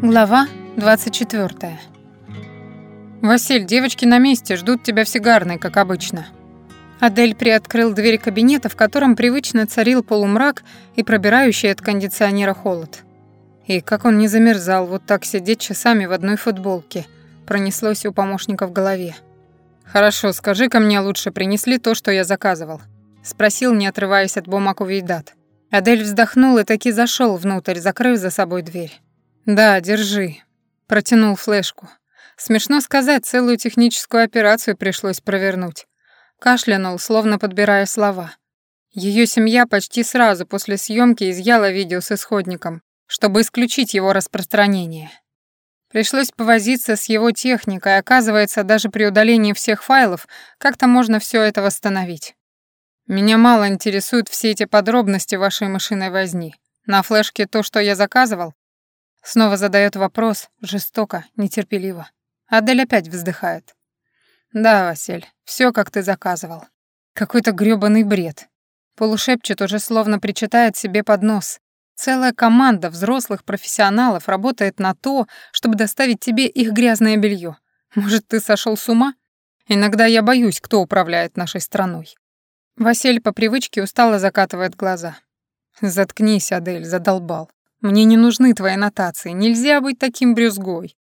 Глава 24. «Василь, девочки на месте, ждут тебя в сигарной, как обычно». Адель приоткрыл дверь кабинета, в котором привычно царил полумрак и пробирающий от кондиционера холод. И как он не замерзал вот так сидеть часами в одной футболке, пронеслось у помощника в голове. «Хорошо, скажи-ка мне лучше, принесли то, что я заказывал?» — спросил, не отрываясь от бумаг Увейдат. Адель вздохнул и таки зашел внутрь, закрыв за собой дверь. «Да, держи», — протянул флешку. Смешно сказать, целую техническую операцию пришлось провернуть. Кашлянул, словно подбирая слова. Ее семья почти сразу после съемки изъяла видео с исходником, чтобы исключить его распространение. Пришлось повозиться с его техникой, оказывается, даже при удалении всех файлов как-то можно все это восстановить. Меня мало интересуют все эти подробности вашей мышиной возни. На флешке то, что я заказывал, Снова задает вопрос, жестоко, нетерпеливо. Адель опять вздыхает. «Да, Василь, все, как ты заказывал. Какой-то грёбаный бред». Полушепчет, уже словно причитает себе под нос. Целая команда взрослых профессионалов работает на то, чтобы доставить тебе их грязное белье. Может, ты сошел с ума? Иногда я боюсь, кто управляет нашей страной. Василь по привычке устало закатывает глаза. «Заткнись, Адель, задолбал. Мне не нужны твои нотации, нельзя быть таким брюзгой.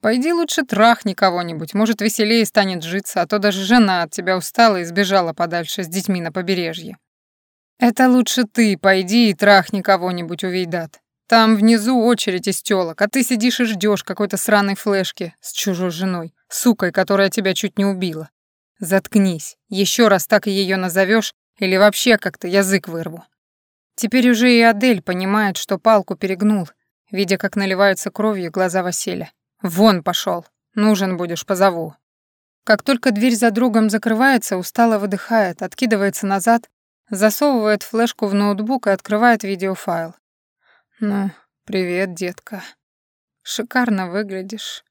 Пойди лучше трахни кого-нибудь, может, веселее станет житься, а то даже жена от тебя устала и сбежала подальше с детьми на побережье. Это лучше ты пойди и трахни кого-нибудь, Увейдат. Там внизу очередь из тёлок, а ты сидишь и ждёшь какой-то сраной флешки с чужой женой, сукой, которая тебя чуть не убила. Заткнись. Ещё раз так её назовёшь, или вообще как-то язык вырву. Теперь уже и Адель понимает, что палку перегнул, видя, как наливаются кровью глаза Василия. «Вон пошел, Нужен будешь, позову». Как только дверь за другом закрывается, устало выдыхает, откидывается назад, засовывает флешку в ноутбук и открывает видеофайл. «Ну, привет, детка. Шикарно выглядишь».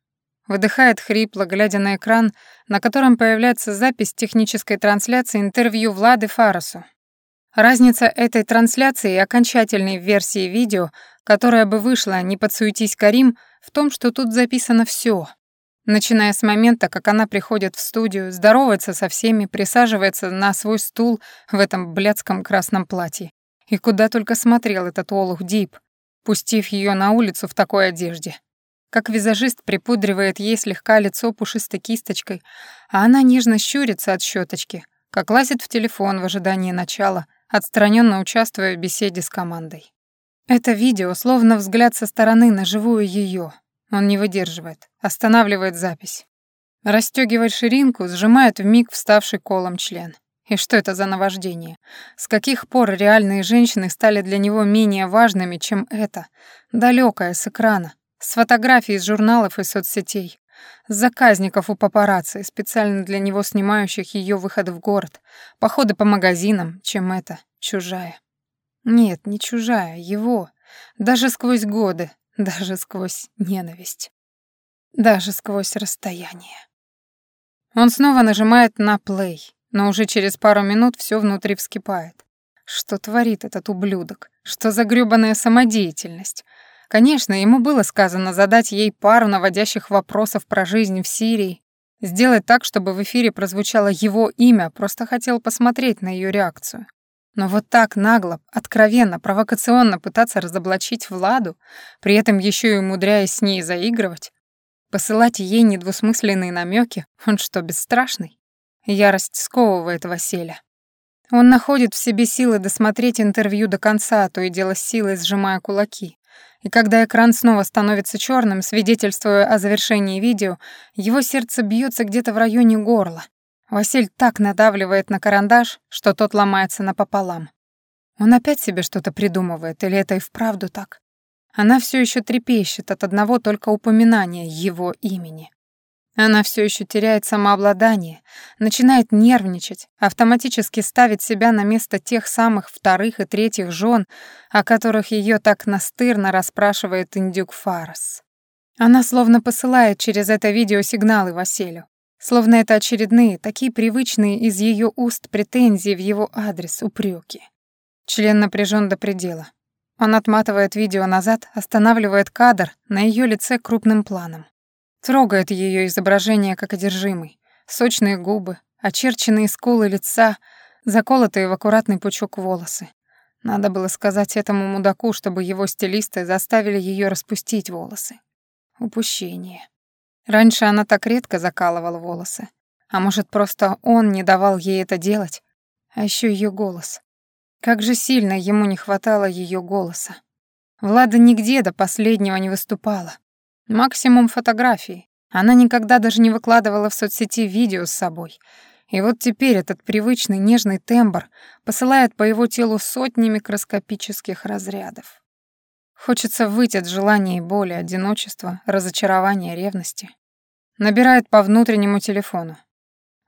Выдыхает хрипло, глядя на экран, на котором появляется запись технической трансляции интервью Влады Фарасу. Разница этой трансляции и окончательной версии видео, которая бы вышла, не подсуетись Карим, в том, что тут записано все, Начиная с момента, как она приходит в студию, здоровается со всеми, присаживается на свой стул в этом блядском красном платье. И куда только смотрел этот олух Дип, пустив ее на улицу в такой одежде. Как визажист припудривает ей слегка лицо пушистой кисточкой, а она нежно щурится от щеточки, как лазит в телефон в ожидании начала — отстраненно участвуя в беседе с командой. Это видео словно взгляд со стороны на живую ее. Он не выдерживает, останавливает запись. Растёгивает ширинку, сжимает вмиг вставший колом член. И что это за наваждение? С каких пор реальные женщины стали для него менее важными, чем это? Далёкое, с экрана, с фотографий из журналов и соцсетей, заказников у папарацци, специально для него снимающих ее выход в город, походы по магазинам, чем это, чужая. Нет, не чужая, его. Даже сквозь годы, даже сквозь ненависть. Даже сквозь расстояние. Он снова нажимает на плей, но уже через пару минут все внутри вскипает. Что творит этот ублюдок? Что за грёбаная самодеятельность? Конечно, ему было сказано задать ей пару наводящих вопросов про жизнь в Сирии, сделать так, чтобы в эфире прозвучало его имя, просто хотел посмотреть на ее реакцию. Но вот так нагло, откровенно, провокационно пытаться разоблачить Владу, при этом еще и умудряясь с ней заигрывать, посылать ей недвусмысленные намеки, он что, бесстрашный? Ярость сковывает Василия. Он находит в себе силы досмотреть интервью до конца, то и дело с силой сжимая кулаки. И когда экран снова становится черным, свидетельствуя о завершении видео, его сердце бьется где-то в районе горла. Василь так надавливает на карандаш, что тот ломается напополам. Он опять себе что-то придумывает, или это и вправду так? Она все еще трепещет от одного только упоминания его имени. Она все еще теряет самообладание, начинает нервничать, автоматически ставит себя на место тех самых вторых и третьих жен, о которых ее так настырно расспрашивает индюк Фарас. Она словно посылает через это видео сигналы Василию, словно это очередные, такие привычные из ее уст претензии в его адрес упреки. Член напряжен до предела. Он отматывает видео назад, останавливает кадр на ее лице крупным планом. Трогает ее изображение как одержимый. Сочные губы, очерченные скулы лица, заколотые в аккуратный пучок волосы. Надо было сказать этому мудаку, чтобы его стилисты заставили ее распустить волосы. Упущение. Раньше она так редко закалывала волосы. А может, просто он не давал ей это делать? А еще ее голос. Как же сильно ему не хватало ее голоса. Влада нигде до последнего не выступала. Максимум фотографий. Она никогда даже не выкладывала в соцсети видео с собой. И вот теперь этот привычный нежный тембр посылает по его телу сотни микроскопических разрядов. Хочется выйти от желания и боли, одиночества, разочарования, ревности. Набирает по внутреннему телефону.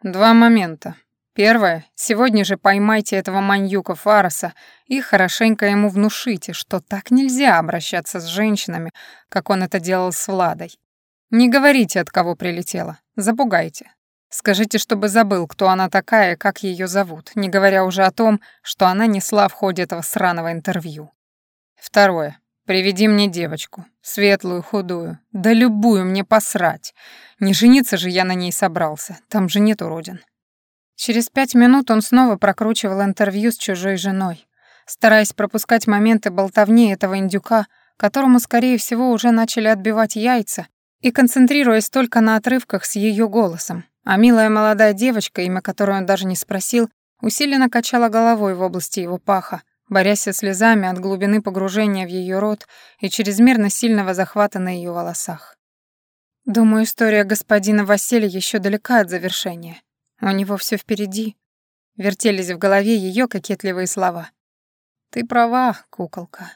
Два момента. Первое. Сегодня же поймайте этого маньюка Фароса и хорошенько ему внушите, что так нельзя обращаться с женщинами, как он это делал с Владой. Не говорите, от кого прилетела. Запугайте. Скажите, чтобы забыл, кто она такая, как ее зовут, не говоря уже о том, что она несла в ходе этого сраного интервью. Второе. Приведи мне девочку. Светлую, худую. Да любую мне посрать. Не жениться же я на ней собрался. Там же нет уродин. Через пять минут он снова прокручивал интервью с чужой женой, стараясь пропускать моменты болтовни этого индюка, которому, скорее всего, уже начали отбивать яйца, и концентрируясь только на отрывках с ее голосом. А милая молодая девочка, имя которой он даже не спросил, усиленно качала головой в области его паха, борясь со слезами от глубины погружения в ее рот и чрезмерно сильного захвата на ее волосах. Думаю, история господина Василия еще далека от завершения. У него все впереди. Вертелись в голове ее кокетливые слова. Ты права, куколка.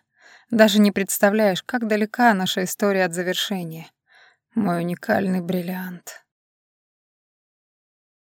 Даже не представляешь, как далека наша история от завершения. Мой уникальный бриллиант.